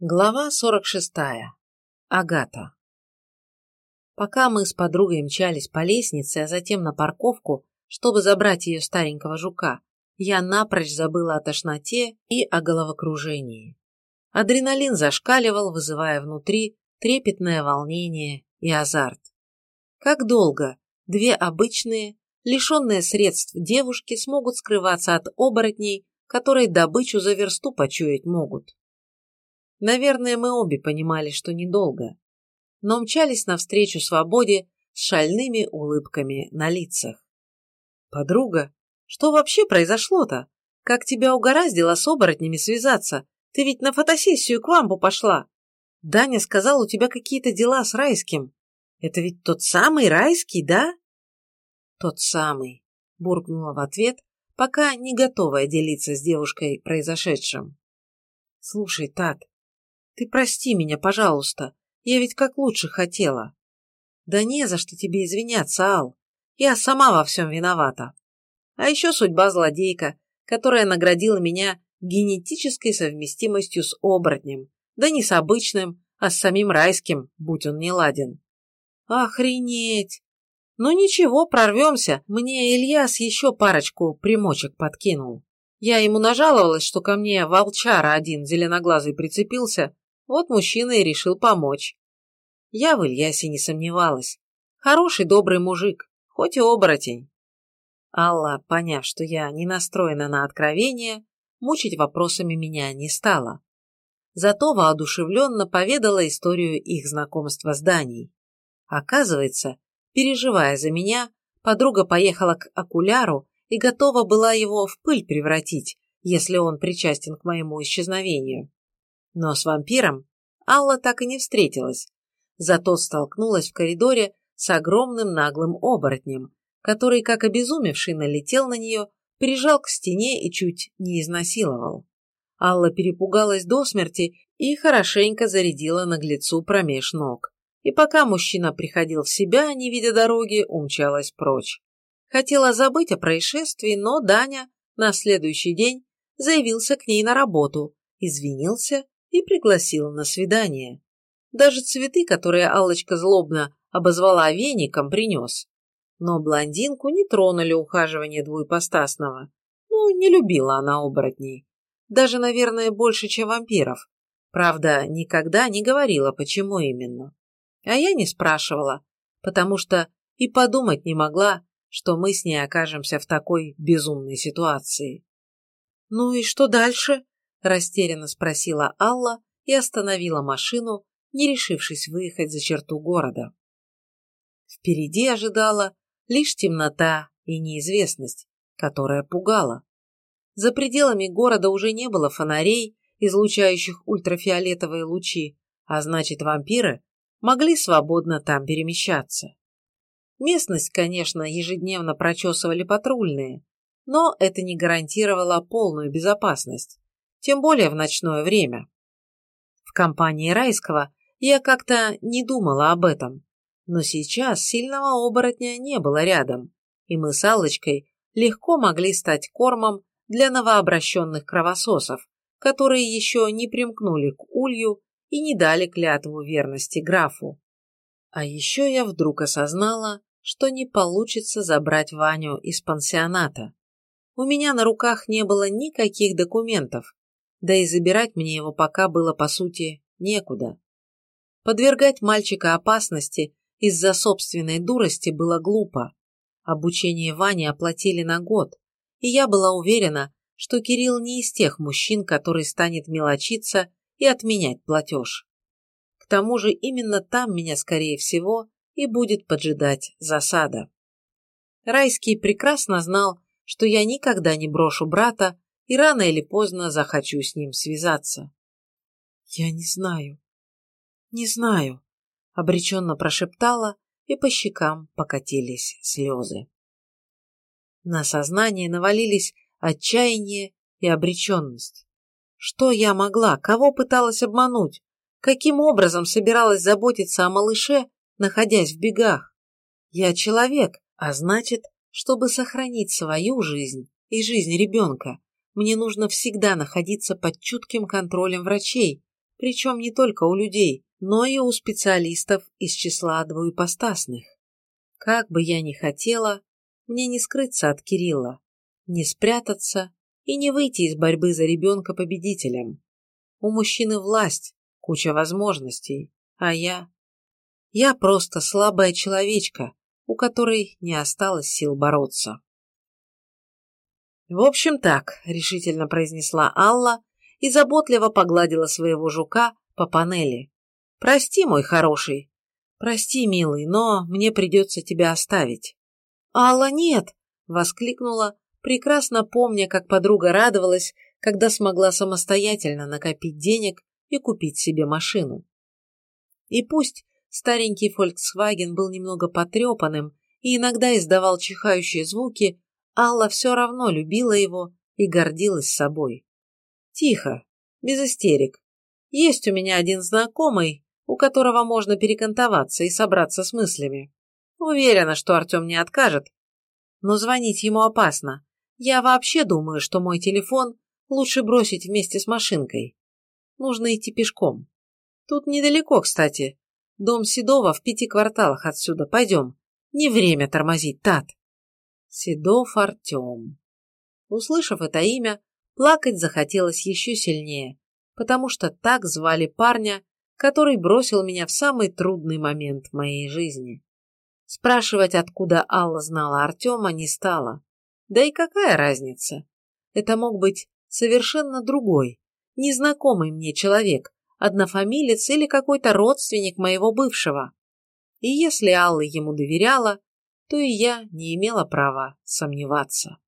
Глава 46. Агата. Пока мы с подругой мчались по лестнице, а затем на парковку, чтобы забрать ее старенького жука, я напрочь забыла о тошноте и о головокружении. Адреналин зашкаливал, вызывая внутри трепетное волнение и азарт. Как долго две обычные, лишенные средств девушки смогут скрываться от оборотней, которые добычу за версту почуять могут? Наверное, мы обе понимали, что недолго, но мчались навстречу свободе с шальными улыбками на лицах. «Подруга, что вообще произошло-то? Как тебя угораздило с оборотнями связаться? Ты ведь на фотосессию к вампу пошла. Даня сказал, у тебя какие-то дела с райским. Это ведь тот самый райский, да?» «Тот самый», — буркнула в ответ, пока не готовая делиться с девушкой произошедшим. «Слушай, Тат, ты прости меня, пожалуйста. Я ведь как лучше хотела. Да не за что тебе извиняться, Ал. Я сама во всем виновата. А еще судьба злодейка, которая наградила меня генетической совместимостью с оборотнем. Да не с обычным, а с самим райским, будь он не ладен. Охренеть! Ну ничего, прорвемся. Мне Ильяс еще парочку примочек подкинул. Я ему нажаловалась, что ко мне волчара один зеленоглазый прицепился, вот мужчина и решил помочь. Я в Ильясе не сомневалась. Хороший, добрый мужик, хоть и оборотень. Алла, поняв, что я не настроена на откровение, мучить вопросами меня не стала. Зато воодушевленно поведала историю их знакомства с Даней. Оказывается, переживая за меня, подруга поехала к окуляру и готова была его в пыль превратить, если он причастен к моему исчезновению. Но с вампиром Алла так и не встретилась, зато столкнулась в коридоре с огромным наглым оборотнем, который, как обезумевший, налетел на нее, прижал к стене и чуть не изнасиловал. Алла перепугалась до смерти и хорошенько зарядила наглецу промеж ног. И пока мужчина приходил в себя, не видя дороги, умчалась прочь. Хотела забыть о происшествии, но Даня на следующий день заявился к ней на работу, извинился и пригласил на свидание. Даже цветы, которые Аллочка злобно обозвала веником, принес. Но блондинку не тронули ухаживание двуепостасного. Ну, не любила она оборотней. Даже, наверное, больше, чем вампиров. Правда, никогда не говорила, почему именно. А я не спрашивала, потому что и подумать не могла, что мы с ней окажемся в такой безумной ситуации. «Ну и что дальше?» Растерянно спросила Алла и остановила машину, не решившись выехать за черту города. Впереди ожидала лишь темнота и неизвестность, которая пугала. За пределами города уже не было фонарей, излучающих ультрафиолетовые лучи, а значит, вампиры могли свободно там перемещаться. Местность, конечно, ежедневно прочесывали патрульные, но это не гарантировало полную безопасность тем более в ночное время. В компании Райского я как-то не думала об этом, но сейчас сильного оборотня не было рядом, и мы с Аллочкой легко могли стать кормом для новообращенных кровососов, которые еще не примкнули к улью и не дали клятву верности графу. А еще я вдруг осознала, что не получится забрать Ваню из пансионата. У меня на руках не было никаких документов, да и забирать мне его пока было, по сути, некуда. Подвергать мальчика опасности из-за собственной дурости было глупо. Обучение Вани оплатили на год, и я была уверена, что Кирилл не из тех мужчин, который станет мелочиться и отменять платеж. К тому же именно там меня, скорее всего, и будет поджидать засада. Райский прекрасно знал, что я никогда не брошу брата и рано или поздно захочу с ним связаться. Я не знаю, не знаю, обреченно прошептала, и по щекам покатились слезы. На сознание навалились отчаяние и обреченность. Что я могла, кого пыталась обмануть, каким образом собиралась заботиться о малыше, находясь в бегах? Я человек, а значит, чтобы сохранить свою жизнь и жизнь ребенка, мне нужно всегда находиться под чутким контролем врачей, причем не только у людей, но и у специалистов из числа двуепостасных. Как бы я ни хотела, мне не скрыться от Кирилла, не спрятаться и не выйти из борьбы за ребенка победителем. У мужчины власть, куча возможностей, а я... Я просто слабая человечка, у которой не осталось сил бороться. «В общем так», — решительно произнесла Алла и заботливо погладила своего жука по панели. «Прости, мой хороший. Прости, милый, но мне придется тебя оставить». «Алла, нет!» — воскликнула, прекрасно помня, как подруга радовалась, когда смогла самостоятельно накопить денег и купить себе машину. И пусть старенький Volkswagen был немного потрепанным и иногда издавал чихающие звуки, Алла все равно любила его и гордилась собой. Тихо, без истерик. Есть у меня один знакомый, у которого можно перекантоваться и собраться с мыслями. Уверена, что Артем не откажет. Но звонить ему опасно. Я вообще думаю, что мой телефон лучше бросить вместе с машинкой. Нужно идти пешком. Тут недалеко, кстати. Дом Седова в пяти кварталах отсюда. Пойдем. Не время тормозить, Тат. Седов Артем. Услышав это имя, плакать захотелось еще сильнее, потому что так звали парня, который бросил меня в самый трудный момент в моей жизни. Спрашивать, откуда Алла знала Артема, не стала. Да и какая разница? Это мог быть совершенно другой, незнакомый мне человек, однофамилец или какой-то родственник моего бывшего. И если Алла ему доверяла, то и я не имела права сомневаться.